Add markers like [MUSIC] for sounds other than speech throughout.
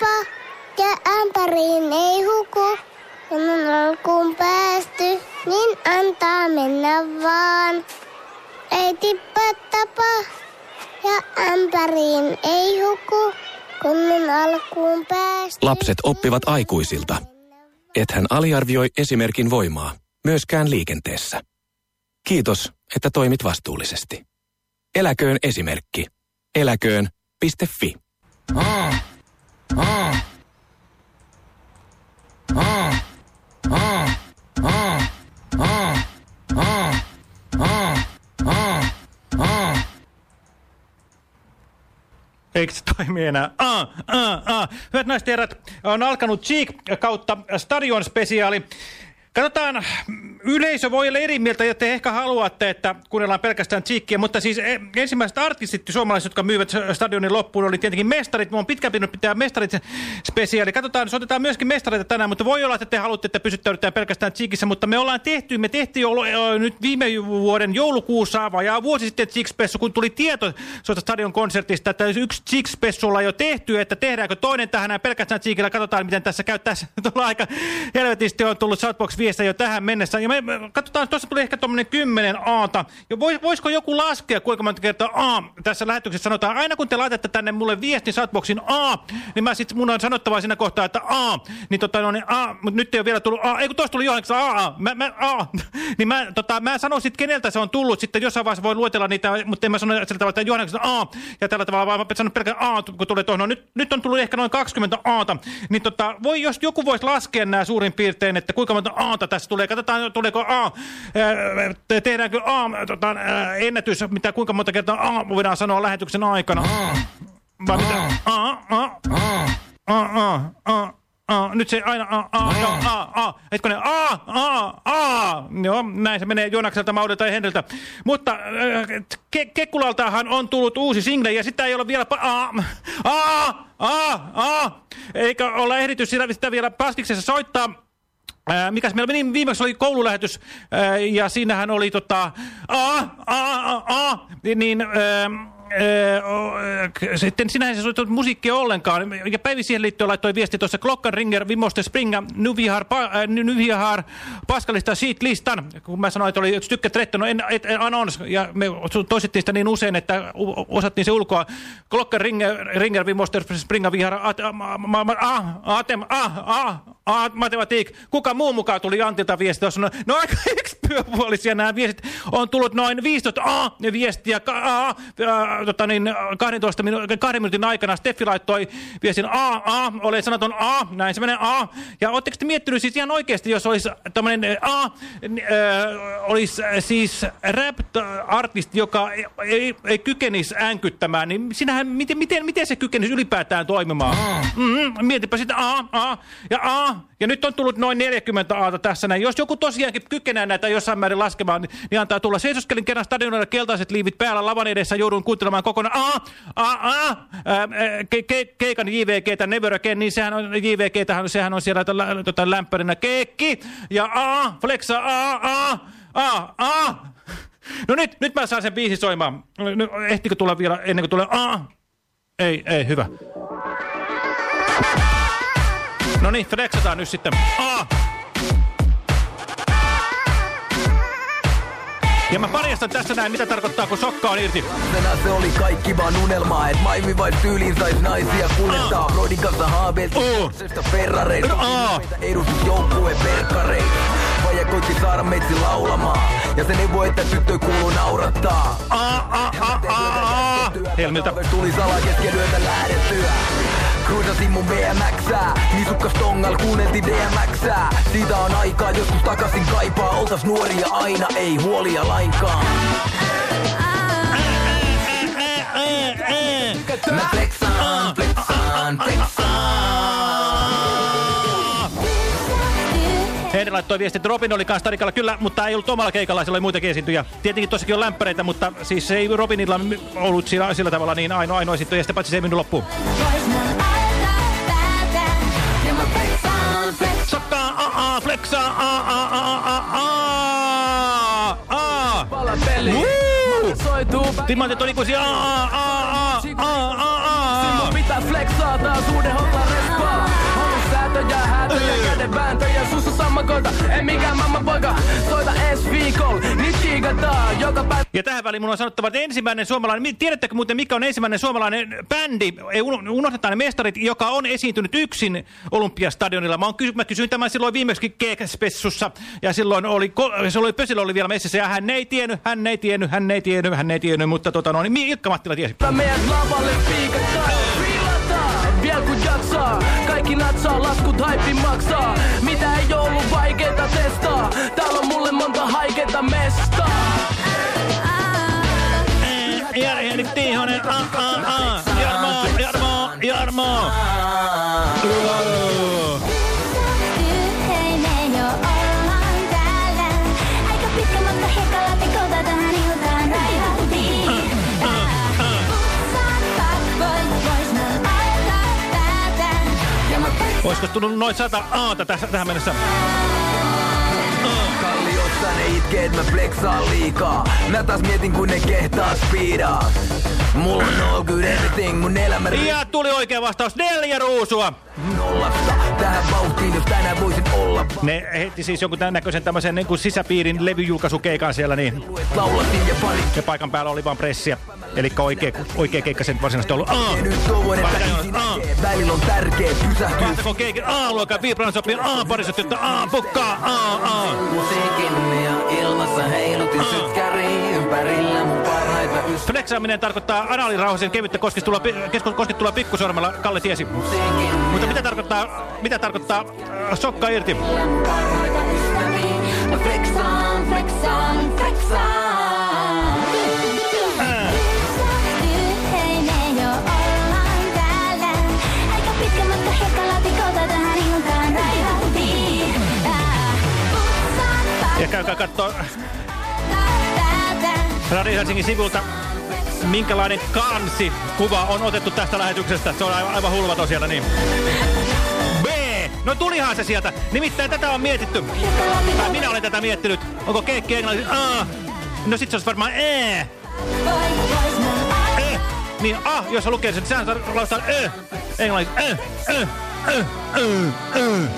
tapa ja ämpäriin ei huku. Kun on alkuun päästy, niin antaa mennä vaan. Ei tippa tapa ja ämpäriin ei huku. Kun on alkuun päästy. Lapset oppivat aikuisilta. Ethän aliarvioi esimerkin voimaa, myöskään liikenteessä. Kiitos, että toimit vastuullisesti. Eläköön esimerkki. Eläköön.fi. Ah, Eikö se toimi enää? Ah, ah, ah. Hyvät naiset herrat, on alkanut Cheek kautta Stadion spesiaali. Katsotaan, yleisö voi olla eri mieltä ja te ehkä haluatte, että kuunnellaan pelkästään Cheekkiä, mutta siis e, ensimmäiset artistit suomalaiset, jotka myyvät stadionin loppuun, oli tietenkin mestarit. Mä oon pitkään pitänyt pitää mestarit spesiaali. Katsotaan, soitetaan myöskin mestareita tänään, mutta voi olla, että te haluatte, että pysyttäydytään pelkästään Cheekissä, mutta me ollaan tehty, me tehtiin jo, nyt viime vuoden joulukuussa ja vuosi sitten Cheek kun tuli tieto soita stadion konsertista, että yksi Cheek on jo tehty, että tehdäänkö toinen tähän pelkästään Cheekillä. Katsotaan, miten tässä käy. Tässä [LAUGHS] aika helvetisti on tullut Southbox viestejä jo tähän mennessä. Ja me, katsotaan, tuossa tuli ehkä tuommoinen kymmenen aata. Ja vois, voisiko joku laskea, kuinka monta kertaa A tässä lähetyksessä sanotaan, aina kun te laitatte tänne mulle viestin Southboxin A, niin mä sitten mun on sanottava siinä kohtaa, että A, niin tota no, niin A, mutta nyt ei ole vielä tullut A, ei kun tuossa tuli johonkin A, A, mä, mä, A, [LAUGHS] niin mä, tota, mä sanon sitten keneltä se on tullut, sitten jossain vaiheessa voi luetella niitä, mutta en mä sano sillä tavalla, että Johanneksen A, ja tällä tavalla vaan mä sanon pelkästään A, kun tulee tuohon, no nyt, nyt on tullut ehkä noin 20 Aata, niin tota, voi, jos joku voisi laskea nämä suurin piirtein, että kuinka monta Aata tässä tulee. Katsotaan, tuleeko A, tehdäänkö A, tota, ennätys, mitä, kuinka monta kertaa A voidaan sanoa lähetyksen aikana. Vai mitä? A, A, A, A, A. A, nyt se aina A, A, A, A, A, hetkonen, A, A, A. Joo, näin se menee Jonakselta, Maudelta ja Hendeltä. Mutta ke Kekkulaltahan on tullut uusi single ja sitä ei ole vielä A, A, A, A. Eikä olla ehditty sitä, sitä vielä pastiksessa soittaa. Mikäs meillä meni, viimeksi oli koululähetys, ää, ja siinähän oli tota, a, a, a, a, niin, ää, sitten sinähän se soittanut musiikkia ollenkaan. Ja Päivi siihen liittyen laittoi viesti tuossa Klockenringer, Vimoste Springa, Nyvihar, pa, äh, Nyvihar Paskalista Sheet Listan. Kun mä sanoin, että oli tykkä trettä, no en, et, anons. Ja me toistettiin sitä niin usein, että osattiin se ulkoa. Klockenringer, Ringer, Vimoste Springa, Vihar, Atem, A, A, A, matematiik. Kuka muu mukaan tuli Antilta viesti tuossa? No, no aika [LAUGHS] ekspyöpuolisia nämä viestit. On tullut noin 15 A viestiä, A, A, tota niin, 12 minu kahden minuutin aikana Steffi laittoi viestin A, A, olen sanaton A, näin se menee A. Ja oletteko te miettinyt siis ihan oikeasti, jos olisi tämmöinen A, äh, olisi siis rap-artisti, joka ei, ei, ei kykenisi äänkyttämään, niin sinähän, miten, miten, miten se kykenisi ylipäätään toimimaan? Mm -hmm, mietipä sitten A, A ja A. Ja nyt on tullut noin 40 Aata tässä näin. Jos joku tosiaankin kykenee näitä jossain määrin laskemaan, niin, niin antaa tulla. Seisoskelin kerran stadionilla keltaiset liivit päällä lavan edessä, joudun kuuntelemaan kokonaan. A, a, a, ke, ke, keikan JVGtä, Never Again, niin sehän on, JVGtähän, sehän on siellä tota, lämpärinä. Kekki ja A, Flexa, A, A, A, A. No nyt, nyt mä saan sen biisin soimaan. No, ehtikö tulla vielä ennen kuin tulee A? Ei, ei, hyvä. No niin, flexataan nyt sitten. A. Ja mä paljastan tässä näin, mitä tarkoittaa, kun sokka on irti. Lapsena se oli kaikki vaan unelmaa, et Maimi vai tyyliin sais naisia kuljettaa. Uh. Brodin kanssa haaveilti uh. Ferrareista, uh. edustusjoukkueen verkkareita. Vaija koitti saada meitsi laulamaan, ja ei voi, että tyttö kuuluu naurattaa. Helmiltä. Tuli salaa kesken yötä lähdettyä. Kruisasin mun BMXää, nisukkas tongal kuunneltiin DMXää. Siitä on aikaa, joskus takasin kaipaa, oltas nuoria aina, ei huolia lainkaan. Mä flexaan, flexaan, flexaan. Heidän laittoi viesti, että Robin oli kanssa tarikalla, kyllä, mutta ei ollut omalla keikalla, siellä oli muitakin esiintyjä. Tietenkin tossakin on lämpäreitä, mutta siis ei Robinilla ollut sillä, sillä tavalla niin ainoa, ainoa esiintyjä, sitten paitsi se ei mennyt loppuun. Flexakaan, flexakaan, aa, flexaa, aa, aa, aa, aa, aa. aa, aa, aa, aa, aa, aa, aa, aa, aa. Sinun pitää flexaa taas uuden homman en mikään mamma poika. Soita ensi viikolla, niin chiikataan joka päivä. Ja tähän väliin mun on sanottava, että ensimmäinen suomalainen, tiedättekö muuten mikä on ensimmäinen suomalainen bändi, ei uno- unohdetaan ne mestarit, joka on esiintynyt yksin Olympiastadionilla. Mä, kysy, mä kysyin tämän silloin viimeksi Keekspessussa ja silloin oli, se oli Pösilö oli vielä messissä ja hän ei tiennyt, hän ei tiennyt, hän ei tiennyt, hän ei tiennyt, mutta tota no, niin Ilkka Mattila tiesi. Meidän lavalle piikataan, jaksaa. Kaikki natsaa, laskut haippi maksaa. Mitä ei ollut vaikeeta testaa, täällä on mulle monta haikeeta mestaa. Jari Tiihonen, a, a, a. Olisiko tullut noin sata aata tässä, tähän mennessä? Kalliossa ne itkee, et mä flexaan liikaa. Mä taas mietin kun ne kehtaa speedaa. Mulla on all good everything, mun elämä Ja tuli oikea vastaus, neljä ruusua. nollasta. Tähän vauhtiin, jos tänään voisin olla Ne heitti siis jonkun tämän näköisen tämmöisen niin kuin sisäpiirin levyjulkaisukeikan siellä, niin ja pari. ja paikan päällä oli vaan pressiä. Eli oikea, oikea keikka sen varsinaisesti ollut. Aa! Välillä on tärkeä pysähtyä. Kahtako keikin, aa, luokaa Vibran sopii, aa, parisot, jotta aa, pukkaa, aa, aa. Musiikin ja ilmassa heilutin sytkäri ympärillä mun parhaita ystäviä. Flexaaminen tarkoittaa anaalirauhasen kevyttä koskettua pikkusormella, Kalle tiesi. Mutta mitä tarkoittaa, mitä tarkoittaa äh, sokka irti? Mä flexaan, flexaan, käykää päätä. Radio Helsingin sivulta, minkälainen kansi kuva on otettu tästä lähetyksestä. Se on aivan, aivan hulvaton siellä, niin. B! No tulihan se sieltä. Nimittäin tätä on mietitty. Tai minä olen tätä miettinyt. Onko keikki englanniksi? A. No sit se olisi varmaan E. E. Niin A, jos sä lukee sen, sehän lausutaan Ö. Englanniksi. Ö. Ö. Ö. Ö. Ö.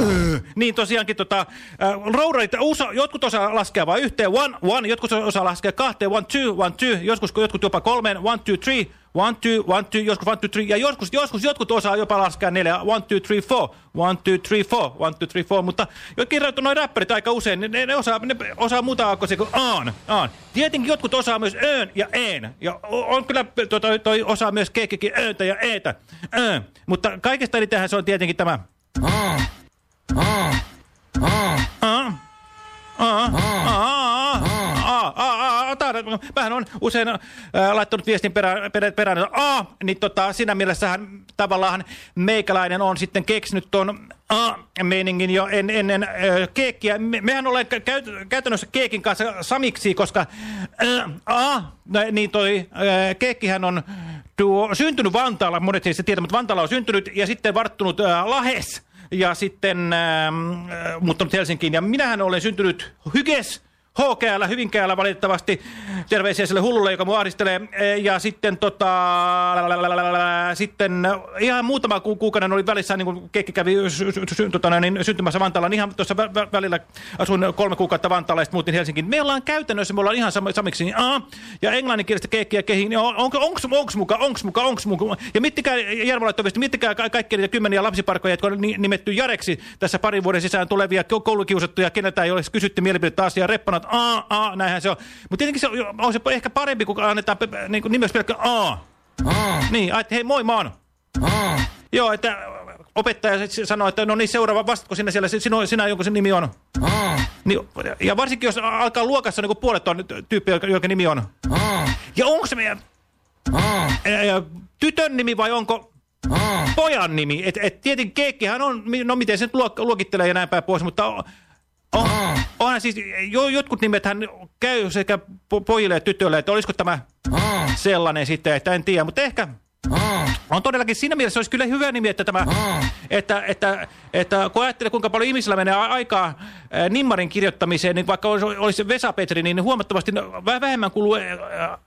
Ö. Niin tosiaankin tota, äh, rourarit, osa, jotkut osaa laskea vain yhteen, one, one, jotkut osaa laskea kahteen, one, two, one, two, joskus jotkut jopa kolmeen, one, two, three, one, two, one, two, joskus one, two, three, ja joskus, joskus jotkut osaa jopa laskea neljä, one, two, three, four, one, two, three, four, one, two, three, four, mutta jokin noin räppärit aika usein, ne, ne, osaa, ne osaa muuta aukkoisia kuin aan, aan. Tietenkin jotkut osaa myös öön ja een, ja on kyllä to, toi, toi osaa myös keikkikin ööntä ja eetä, öö. mutta kaikesta eli tähän se on tietenkin tämä Vähän on usein äh, laittanut viestin perään, perään, perään että A, niin tota, siinä mielessähän tavallaan meikäläinen on sitten keksinyt tuon A-meiningin jo en, ennen äh, keekkiä. Me, mehän olemme käy, käytännössä keekin kanssa samiksi, koska äh, A, no, niin toi äh, keekkihän on tuo, syntynyt Vantaalla, monet ei sitä tiedä, mutta Vantaalla on syntynyt ja sitten varttunut äh, Lahes ja sitten ähm, äh, muuttanut Helsinkiin. Ja minähän olen syntynyt Hyges, HKL, Hyvinkäällä valitettavasti. Terveisiä sille hullulle, joka mua ahdistelee. E, Ja sitten tota, sitten ihan muutama ku kuukauden oli välissä, niin kun keikki kävi sy sy sy tota, niin, syntymässä Vantaalla, niin ihan tuossa vä vä välillä asuin kolme kuukautta Vantaalla ja muutin Helsinkiin. Me ollaan käytännössä, me ollaan ihan sam samiksi, niin, aa, ja englanninkielistä keikkiä kehiin, niin on, onko, onks, onks muka, onks muka, onks muka. Ja mittikää, Jarmo mittikää ka kaikkia niitä kymmeniä lapsiparkkoja, jotka on ni nimetty Jareksi tässä parin vuoden sisään tulevia koulukiusattuja, keneltä ei ole kysytty mielipidettä asiaa, reppanat, aa, aa, näinhän se on. Mutta tietenkin se on, on se ehkä parempi, kun annetaan niin kuin nimeksi pelkkä aa. Niin, että hei moi, mä oon. Joo, että opettaja sanoo, että no niin seuraava vastatko sinä siellä, sinä, sinä jonkun sen nimi on. Niin, ja varsinkin jos alkaa luokassa niin kuin puolet on tyyppi, joka, joka nimi on. Ja onko se meidän ää, tytön nimi vai onko pojan nimi? Et, et tietenkin keekkihän on, no miten se nyt luok, luokittelee ja näin päin pois, mutta on, on, onhan siis, jo, jotkut nimethän käy sekä po, pojille että tytöille, että olisiko tämä sellainen sitten, että en tiedä, mutta ehkä, On todellakin siinä mielessä olisi kyllä hyvä nimi, että tämä, että, että, että kun ajattelee kuinka paljon ihmisillä menee aikaa Nimmarin kirjoittamiseen, niin vaikka olisi, Vesa Petri, niin huomattavasti no, vähemmän kuluu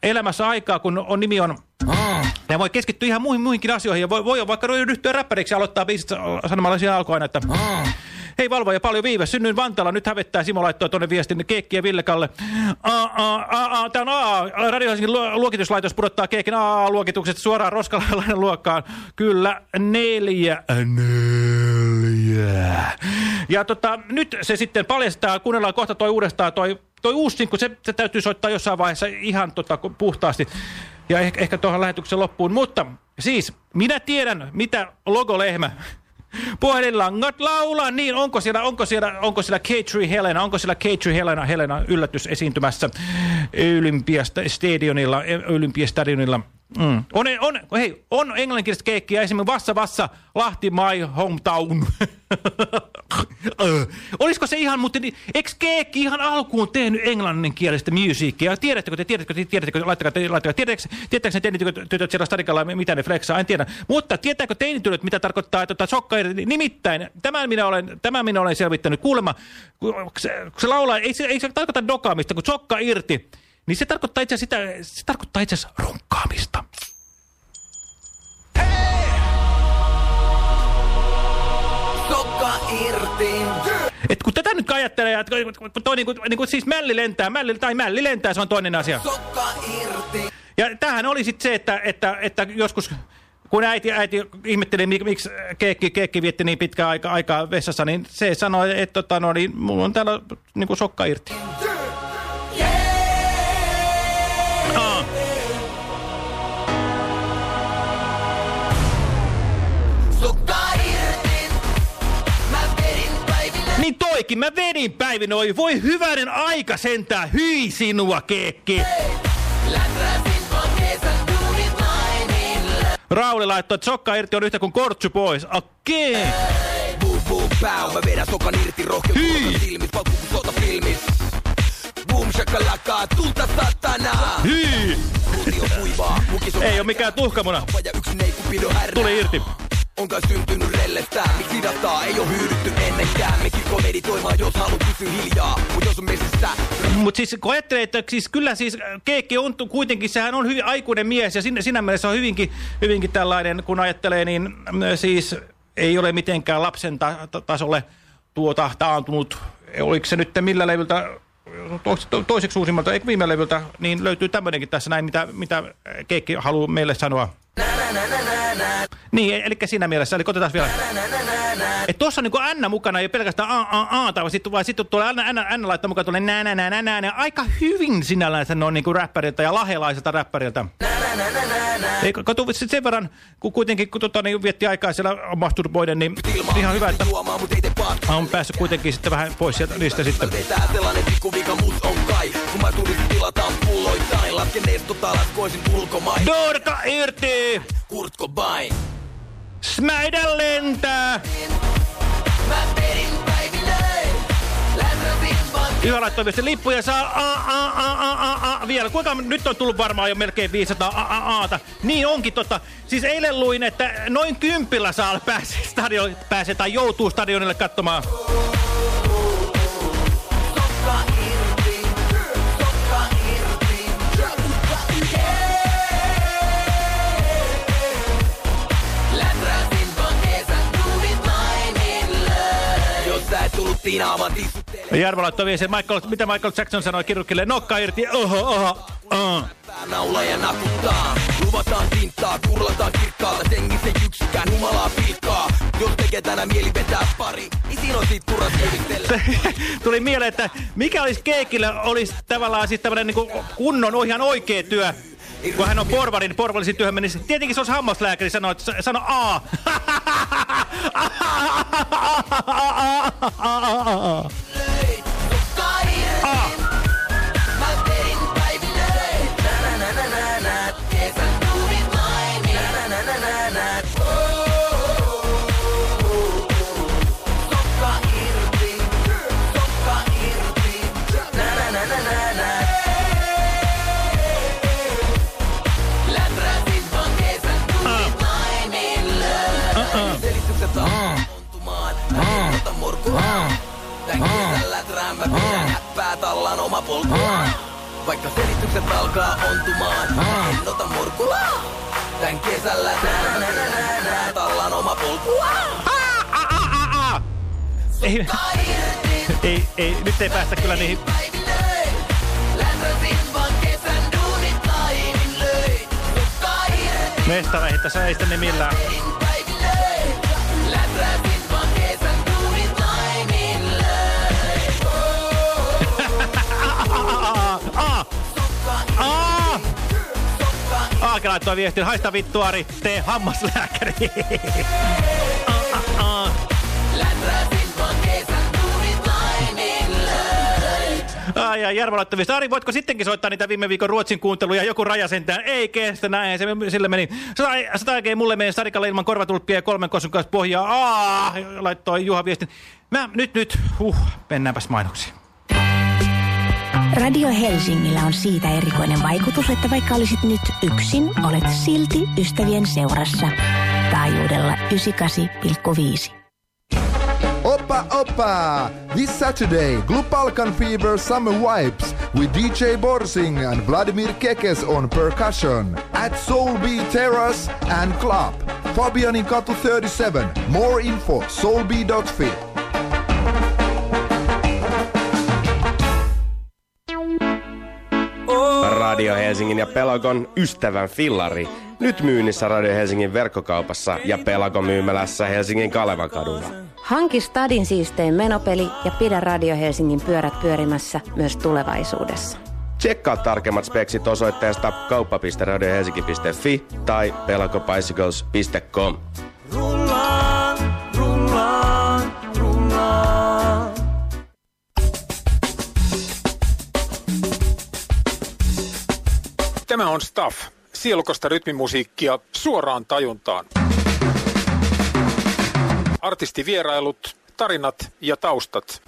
elämässä aikaa, kun on nimi on ja voi keskittyä ihan muihin, muihinkin asioihin. Ja voi, voi vaikka ryhtyä räppäriksi ja aloittaa biisit sanomalla siinä alkuun aina, että hei valvoja, paljon viive. Synnyin Vantaalla, nyt hävettää. Simo laittoi tuonne viestin Keekki ja Villekalle. Tämä on A, Radio Helsingin lu- luokituslaitos pudottaa Keekin A-luokitukset suoraan roskalainen luokkaan. Kyllä, neljä. Neljä. Ja tota, nyt se sitten paljastaa, kuunnellaan kohta toi uudestaan toi, toi uusi sinkku, se, se täytyy soittaa jossain vaiheessa ihan tota, puhtaasti. Ja ehkä, ehkä tuohon lähetyksen loppuun. Mutta siis, minä tiedän, mitä logolehmä Puhelinlangat laulaa, niin onko siellä, onko siellä, onko siellä K3 Helena, onko siellä K3 Helena, Helena yllätys esiintymässä Olympiastadionilla, Olympiastadionilla. Mm. On, on, hei, on englanninkielistä keikkiä, esimerkiksi Vassa Vassa, Lahti My Hometown. [LAUGHS] Ö, Olisiko se ihan, mutta eikö Keekki ihan alkuun tehnyt englanninkielistä musiikkia? Tiedättekö te, tiedättekö te, tiedättekö, laittakaa, te, laittakaa, tiedättekö, tiedättekö ne teinitytöt siellä stadikalla, mitä ne flexaa, en tiedä. Mutta tietääkö teinitytöt, mitä tarkoittaa tota, sokka irti? Nimittäin, tämän minä olen, tämän minä olen selvittänyt. Kuulemma, kun se, kun se laulaa, ei se, ei se tarkoita dokaamista, kun sokka irti, niin se tarkoittaa itse sitä, se tarkoittaa itse asiassa runkkaamista. Sokka irti. Et kun tätä nyt ajattelee, että kun toi niinku, niinku siis mälli lentää, mälli, tai mälli lentää, se on toinen asia. Sokka irti. Ja tämähän oli sitten se, että, että, että joskus kun äiti, äiti ihmetteli, mik- miksi keekki, keekki vietti niin pitkään aika, aikaa vessassa, niin se sanoi, että tota, no, niin, mulla on täällä niinku sokka irti. Toikin, mä vedin päivin oi. Voi hyvänen aika sentää, hyi sinua, keekki. Rauli laittoi, että sokka irti on yhtä kuin kortsu pois. Okei. Boom boom pow. Mä vedän sokan irti rohkeus. Hyi. Silmit paukku. Boom shakalaka. Tulta satanaa. Hyi. Ei oo mikään tuhkamuna. Tuli irti. Onkaan syntynyt rellettää, miksi hidattaa, ei oo hyydytty ennenkään. Mekin komeditoimaan, jos haluat pysyä hiljaa. Mut jos on messissä, Mutta siis kun ajattelee, että siis kyllä siis Keekki on kuitenkin, sehän on hyvin aikuinen mies ja siinä, siinä mielessä on hyvinkin, hyvinkin tällainen, kun ajattelee, niin mm, siis ei ole mitenkään lapsen ta ta tasolle tuota taantunut. Oliko se nyt millä levyltä, to to toiseksi uusimmalta, eikö viime levyltä, niin löytyy tämmöinenkin tässä näin, mitä, mitä Keekki haluaa meille sanoa. Niin, eli siinä mielessä, eli otetaan vielä. Että tuossa on niinku N mukana, ei pelkästään A, A, A, tai sitten, vaan sitten tulee N, N, N laittaa mukaan tulee nä, nä, nä, nä, nä, nä. Aika hyvin sinällään se on niinku räppäriltä ja lahelaiselta räppäriltä. Ei, kato, sit sen verran, kun kuitenkin kun, tota, niin vietti aikaa siellä masturboiden, niin ihan hyvä, että juomaan, on päässyt kuitenkin sitten vähän pois sieltä niistä sitten. Vetää sellainen pikku vika, mut on kai. Pulloittain. Lasken eestota, laskoisin ulkomain. Dorka irti! Kurt Cobain. Smäidä lentää! Mä. Läträsin vaan Yhä laittoi viesti lippuja saa a, a, a, a, a, a, vielä. Kuinka nyt on tullut varmaan jo melkein 500 a, a, aata. Niin onkin totta. Siis eilen luin, että noin kympillä saa pääsee, stadion, pääsee tai joutuu stadionille katsomaan. Jarmo laittoi viesti, Michael, mitä Michael Jackson sanoi kirurgille, nokka irti, oho, oho, uh. Naula ja nakuttaa. Luvataan tinttaa, kurlataan kirkkaalta. Sengissä yksikään humalaa pilkkaa. Jos tekee tänä mieli vetää pari, niin siinä on sit siivistellä. [LAUGHS] Tuli mieleen, että mikä olisi Keekillä, olisi tavallaan siis tämmöinen niin kunnon ihan oikea työ. Kun hän on porvari, niin porvallisen työhön menisi. Tietenkin se olisi hammaslääkäri sanoa, että sano A. [LAUGHS] A. häppää tallan oma polku. Vaikka selitykset alkaa ontumaan. Mä en ota morkkua. Tän kesällä träämmä pidän tallan oma polku. Ei, [LAUGHS] ei, ei, nyt ei päästä kyllä niihin. Mestareihin tässä ei sitten millään. Aake laittoi viestin, haista vittuari, tee hammaslääkäri. Ai, ai, Jarmo laittoi viestin. Ari, voitko sittenkin soittaa niitä viime viikon Ruotsin kuunteluja? Joku raja sentään. Ei kestä, näin se sille meni. Sata, ei mulle meni Starikalle ilman korvatulppia ja kolmen kossun kanssa pohjaa. Aa, laittoi Juha viestin. Mä, nyt, nyt, huh, mennäänpäs mainoksiin. Radio Helsingillä on siitä erikoinen vaikutus, että vaikka olisit nyt yksin, olet silti ystävien seurassa. Taajuudella 98,5. Oppa oppa! This Saturday, Glue Balkan Fever Summer Wipes with DJ Borsing and Vladimir Kekes on percussion at Soul B Terrace and Club. Fabianin Katu 37. More info soulb.fi. Radio Helsingin ja Pelagon ystävän fillari. Nyt myynnissä Radio Helsingin verkkokaupassa ja Pelagon myymälässä Helsingin Kalevan kadulla. Hanki Stadin siistein menopeli ja pidä Radio Helsingin pyörät pyörimässä myös tulevaisuudessa. Tsekkaa tarkemmat speksit osoitteesta kauppa.radiohelsinki.fi tai pelagobicycles.com. Tämä on Staff, sielukasta rytmimusiikkia suoraan tajuntaan. Artistivierailut, tarinat ja taustat.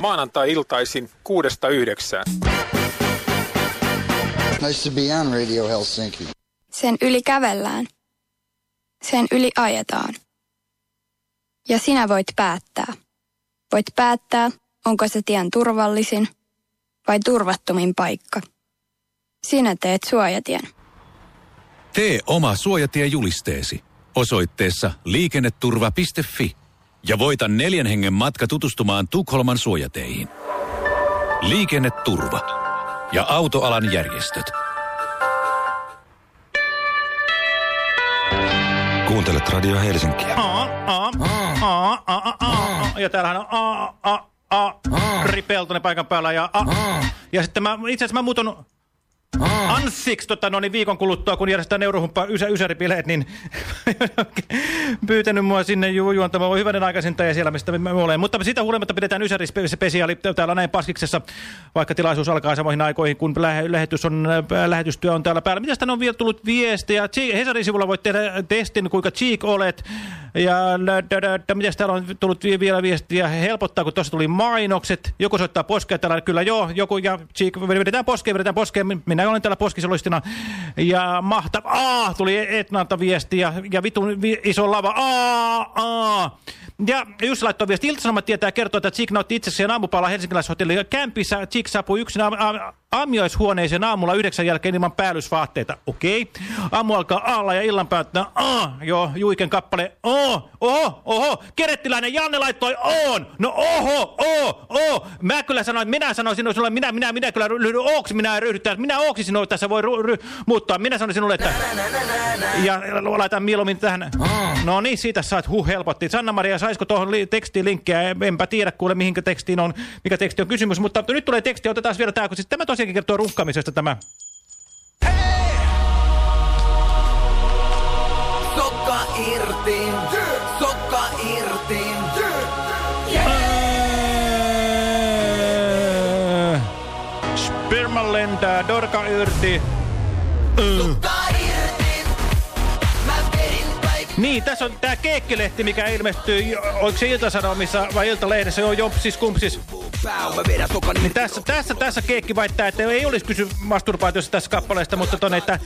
Maanantai-iltaisin kuudesta yhdeksään. Nice to be on Radio Helsinki. Sen yli kävellään. Sen yli ajetaan. Ja sinä voit päättää. Voit päättää, onko se tien turvallisin vai turvattomin paikka. Sinä teet suojatien. Tee oma suojatiejulisteesi osoitteessa liikenneturva.fi ja voita neljän hengen matka tutustumaan Tukholman suojateihin. Liikenneturva ja autoalan järjestöt. Kuuntelet Radio Helsinkiä. Aa, aa, aa, aa, aa, ja täällähän on aa, aa, aa, Ri Peltonen paikan päällä ja a, ja sitten mä, itse asiassa mä muutun Ansiksi tota, no, niin viikon kuluttua, kun järjestetään Eurohumppa ysä, ysäripileet, niin [LAUGHS] pyytänyt mua sinne ju juontamaan hyvänen aikaisinta ja siellä, mistä me olen. Mutta siitä huolimatta pidetään ysärispesiaali täällä näin Paskiksessa, vaikka tilaisuus alkaa samoihin aikoihin, kun lähe lähetys on, äh, lähetystyö on täällä päällä. Mitäs tänne on vielä tullut viestejä? Hesarin sivulla voit tehdä testin, kuinka cheek olet. Ja mitäs täällä on tullut vielä viestiä? Helpottaa, kun tuossa tuli mainokset. Joku soittaa poskea täällä, kyllä joo, joku ja cheek, vedetään poskeen, vedetään poskeen. Minä olen täällä poskiseloistina. Ja mahta, aah, tuli Etnalta viesti ja, ja vitun vi, iso lava, aah, aah. Ja Jussi laittoi viesti, Ilta-Sanomat tietää ja kertoo, että Tsik nautti itsekseen aamupalaa helsinkiläishotellin kämpissä. Tsik saapui yksin aamioishuoneeseen aamulla yhdeksän jälkeen ilman päällysvaatteita. Okei. Okay. Aamu alkaa alla ja illan päättää, aah, joo, Juiken kappale, oh, oho, oho, Kerettiläinen Janne laittoi on. No oho, oh, oh. Mä kyllä sanoin, minä sanoin sinulle, minä, minä, minä kyllä ryhdyn ooksi, minä ryhdytään, minä ooksi sinulle tässä voi muuttaa. Minä sanoin sinulle, että... Ja laitan mieluummin tähän. No niin, siitä saat huh helpotti. Sanna-Maria, saisiko tuohon li tekstiin linkkiä? Enpä tiedä kuule, mihinkä tekstiin on, mikä teksti on kysymys, mutta nyt tulee teksti, otetaan vielä tämä, kun siis tämä tosiaankin kertoo runkkaamisesta tämä. Sokka irti, sokka irti. Sperma lentää, dorka irti. Niin, tässä on tää keekkilehti, mikä ilmestyy, oliko se Ilta-Sanomissa vai Iltalehdessä, joo, jompsis kumpsis. Niin tässä, tässä, tässä Keekki väittää, että ei olisi kysy masturbaatiosta tässä kappaleesta, mutta tonne, että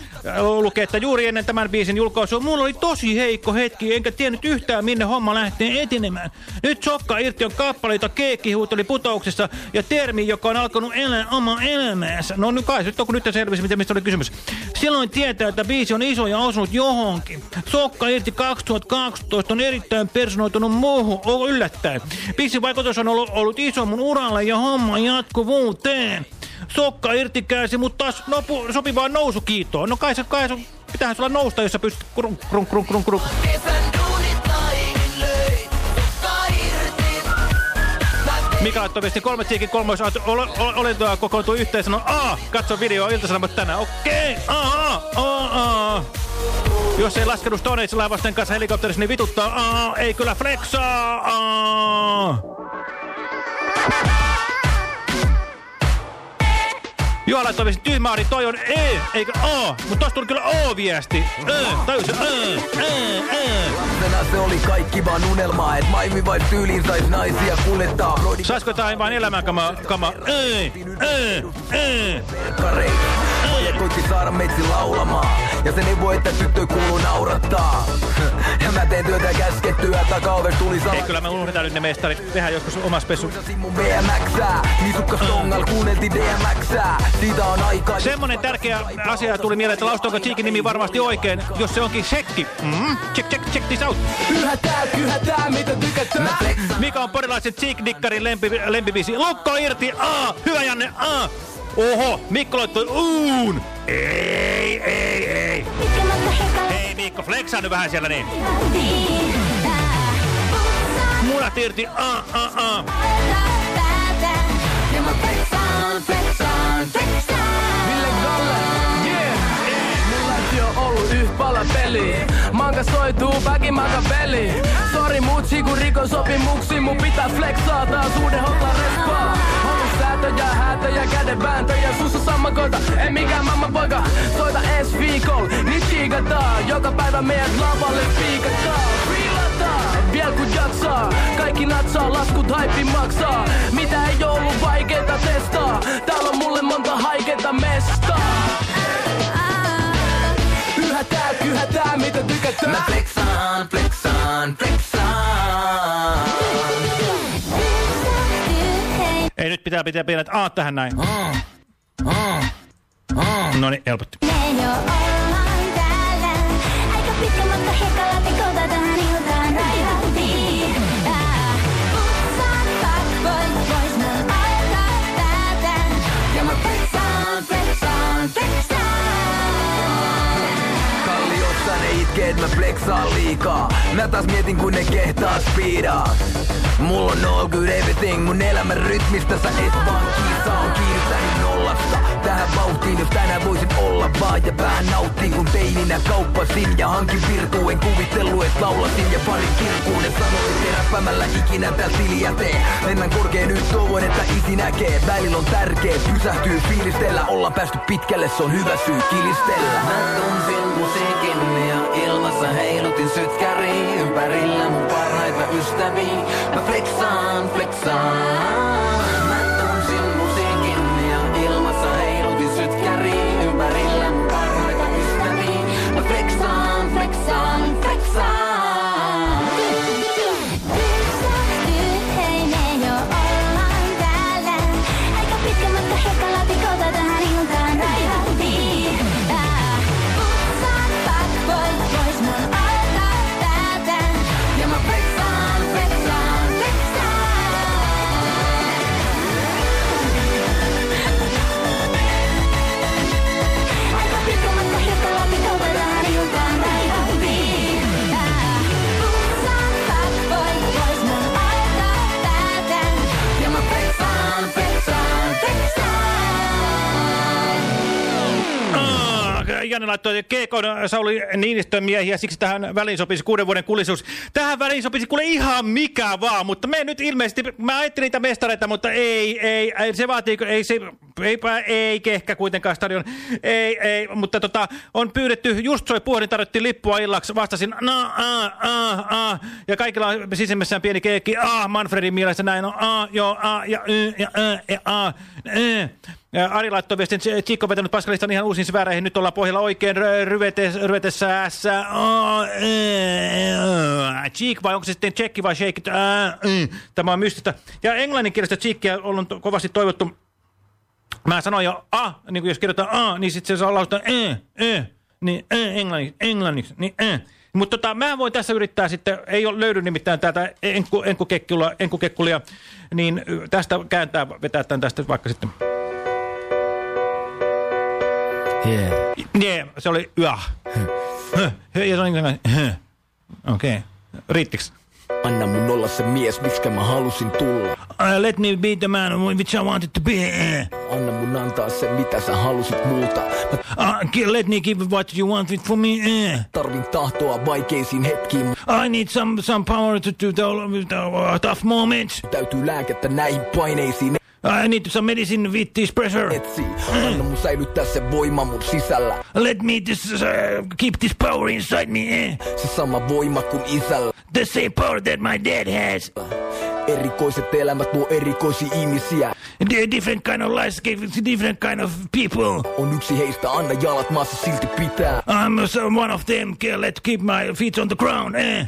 lukee, että juuri ennen tämän biisin julkaisua mulla oli tosi heikko hetki, enkä tiennyt yhtään minne homma lähtee etenemään. Nyt sokka irti on kappale, jota Keekki huuteli putouksessa ja termi, joka on alkanut elää oma elämäänsä. No nyt kai, nyt, kun nyt selvisi, mistä oli kysymys. Silloin tietää, että biisi on iso ja osunut johonkin. Sokka irti 2012 on erittäin personoitunut muuhun yllättäen. Biisin vaikutus on ollut, ollut iso mun uralle ja homman jatkuvuuteen. Sokka irti käsi, mutta taas nopu, sopivaa nousukiitoon. No kai se, kai se, pitäähän sulla nousta, jos sä pystyt krunk, krunk, krunk, krunk. Mika laittoi kolme tsiikin kolmois olentoa kokoontuu yhteen sanoi A, katso videoa iltasanomat tänään. Okei, A, A, A, A. Jos ei laskenut Stone Age laivasten kanssa helikopterissa, niin vituttaa. A, ei kyllä flexaa. A. Juha laittoi tyhmäari, toi on E, eikä A. Mutta tosta tuli kyllä O-viesti. E, tajusin, E, E, E. Lapsena se oli kaikki vaan unelmaa, et maimi vain tyyliin sais naisia kuljettaa. Saisiko jotain vain elämän kama, kama, ei, ei, ei. Koitti saada meitsi laulamaan. Ja se neuvoi, että tyttö kuuluu naurattaa. [LAUGHS] Ja mä teen työtä käskettyä, takaover tuli sama. Ei, kyllä me unohdetaan nyt ne mestarit. Tehdään joskus oma spessu. Mun BMXää, nisukka stongal, kuunneltiin DMXää. Siitä on aikaa. Semmonen tärkeä asia tuli mieleen, että laustaako Cheekin nimi varmasti oikein, jos se onkin Shekki. Mm, check, check, check this out. Yhätää, kyhätää, mitä tykätään. Mikä on porilaisen Cheek-nikkarin lempi, lempiviisi? Lukko irti, A, hyvä Janne, A. Oho, Mikko laittoi uun. Ei, ei, ei. Hei Mikko, flexaa nyt vähän siellä niin. Munat irti, A, A, A. Ville Galle, yeah. Mulla ei soituu väkimanka peli. Sori mutsi kun rikon sopimuksi, mun pitää flexaa taas uuden hotla häätöjä, kädenvääntöjä, sussa sammakoita, en mikään mamma poika. Soita ensi viikol, niin chiikataan. Joka päivä meidät lavalle piikataan. Freelataan, viel kun jaksaa. Kaikki natsaa, laskut haippi maksaa. Mitä ei ollut vaikeeta testaa. Täällä on mulle monta haikeeta mestaa. Yhätää, kyhätää, mitä tykätään. Mä flexaan, flexaan, flexaan. Ei nyt pitää pitää pienet A tähän näin. No niin, helpotti. Mä flexaan liikaa. Mä taas mietin kun ne kehtaa speedaa. Mulla on all good everything, mun elämän rytmistä sä et vaan kiisa on kiirtänyt nollasta. Tähän vauhtiin, jos tänään voisin olla vaan ja vähän nauttiin kun teininä kauppasin ja hankin virtuun. En kuvitellut, et laulasin ja parin kirkuun. Ne sanoi, että räppämällä ikinä tää tiliä tee. Lennän korkeen nyt toivon, että isi näkee. Välillä on tärkeet pysähtyy fiilistellä. Ollaan päästy pitkälle, se on hyvä syy kilistellä. Mä tunsin musiikin ja ilmassa heilutin sytkäri Ympärillä mun parhaita ystäviä Mä flexaan, flexaan Mä Janne laittoi Keekon Sauli Niinistön miehiä, siksi tähän väliin sopisi kuuden vuoden kulisuus. Tähän väliin sopisi kuule ihan mikä vaan, mutta me nyt ilmeisesti, mä ajattelin niitä mestareita, mutta ei, ei, ei se vaatii, ei se, eipä, ei kehkä kuitenkaan stadion, ei, ei, mutta tota, on pyydetty, just soi puhelin, tarjottiin lippua illaksi, vastasin, no, a, a, a, ja kaikilla on sisimmässään pieni keekki, a, Manfredin mielessä näin on, a, joo, a, ja, y, ja, ä, ja, a, ä. Ari laittoi viestin, Chiikko on vetänyt Paskalistan ihan uusiin sfääreihin. Nyt ollaan pohjalla oikein ryvetessä, ryvetessä. Cheek vai onko se sitten tsekki vai shake? Tämä on mystistä. Ja englanninkielistä cheekkiä on kovasti toivottu. Mä sanoin jo a, niin kuin jos kirjoitetaan a, niin sitten se saa lausua e, e, niin e, englanniksi, englanniksi, niin e. Mutta tota, mä voin tässä yrittää sitten, ei ole löydy nimittäin täältä enku, enkukekkulia, enkukekkulia, niin tästä kääntää, vetää tämän tästä vaikka sitten. Yeah. Yeah, se oli yah. Ja se oli Okei. Okay. Riittiks? Anna mun olla se mies, miksi mä halusin tulla. Uh, let me be the man which I wanted to be. Anna mun antaa se, mitä sä halusit multa. Uh, let me give what you wanted for me. Uh. Tarvin tahtoa vaikeisiin hetkiin. I need some, some power to do the, the uh, tough moments. Täytyy lääkettä näihin paineisiin. I need some medicine with this pressure. Etsi. Anna mun säilyttää se voima mun sisällä. Let me this, uh, keep this power inside me. Eh? Se sama voima kuin isällä. The same power that my dad has. Erikoiset elämät luo erikoisia ihmisiä. The different kind of lives give different kind of people. On yksi heistä, anna jalat maassa silti pitää. I'm one of them, let's keep my feet on the ground. Eh?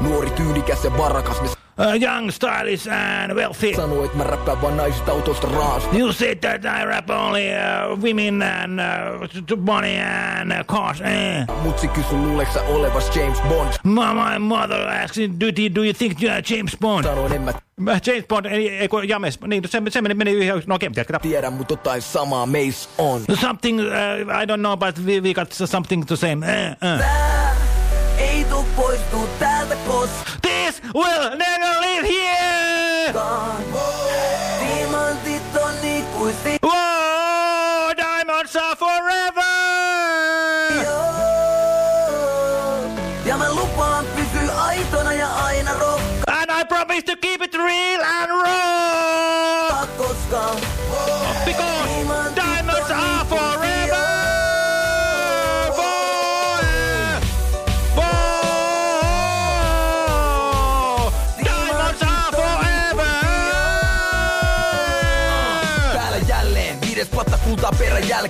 Nuori, tyylikäs ja varakas, me Uh, young, stylish and wealthy. Sanoit mä räppään vaan naisista autosta raasta. You said that I rap only uh, women and uh, money and uh, cars. Eh. Mutsi kysy luuleksä olevas James Bond. My, my mother asked, do, do you think you are James Bond? Sanoin en mä James Bond, ei, ei kun James, niin se, se meni, meni ihan, no okei, okay, tiedä. Tiedän, mutta jotain samaa meis on. Something, uh, I don't know, but we, we got something to say. Uh, uh. ei tuu poistu täältä koskaan. Will never live here! Whoa, diamonds are forever! And I promise to keep it real and raw!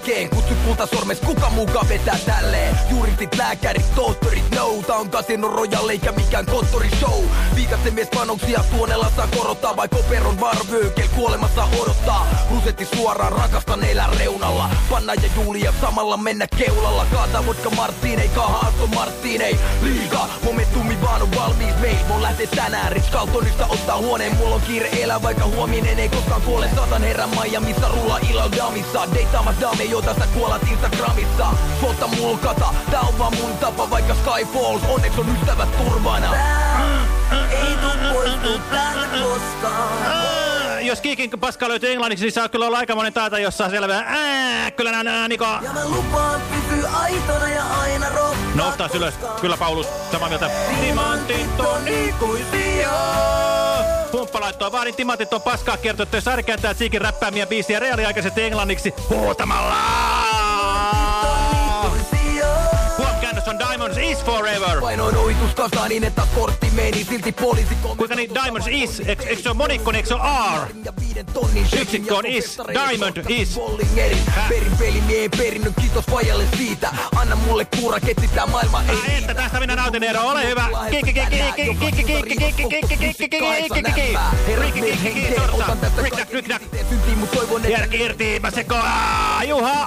Jälkeen. Kutsu kulta sormes, kuka muka vetää tälleen? Juuristit, lääkärit, tohtorit, no Tää on kasino rojalle eikä mikään konttorishow. Viikasten mies panoksia tuonella saa korottaa Vai koperon varvöökel kuolemassa odottaa. Rusetti suoraan rakastan elää reunalla. Panna ja Julia samalla mennä keulalla. Kaata vodka Martinei, kaha Aston Martinei Liiga, momentumi vaan on valmiis meil Mun lähtee tänään. Rich ottaa huoneen Mulla on kiire elää vaikka huominen ei koskaan kuole. Satan herran Miamiissa, rulla illalla damissa. Deittaamas dame, jota sä kuolat Instagramissa. Fotta mulkata, tää on vaan mun tapa Vaikka Sky Falls, onneksi on ystävät turvana Ei tuu poistu täältä koskaan jos Kiikin paska löytyy englanniksi, niin saa kyllä olla aikamoinen taata, jos saa selvää. Ää, kyllä nää, Niko. Ja mä lupaan pysyä aitona ja aina rohkaa. Nostaa ylös. Kyllä Paulus, samaa mieltä. Timantit on ikuisia. Pumppa laittoi vaadin Timantit on paskaa kertoo, että jos kääntää Siikin räppäämiä biisiä reaaliaikaisesti englanniksi huutamalla. On Diamonds is forever. Painoin ohitus kasaan niin, että kortti meni silti poliisi Kuinka niin Diamonds is? Eikö se ole monikko, eikö se ole R? Yksikkö on is, Diamond is. Perin pelimiehen perinnön, kiitos vajalle siitä. Anna mulle kuura, ketsitää maailma ei Ai että tästä minä nautin Eero, ole hyvä. Kikki, kikki, kikki, kikki, kikki, kikki, kikki, kikki, kikki, kikki. Järki irti, mä sekoaa. Juha,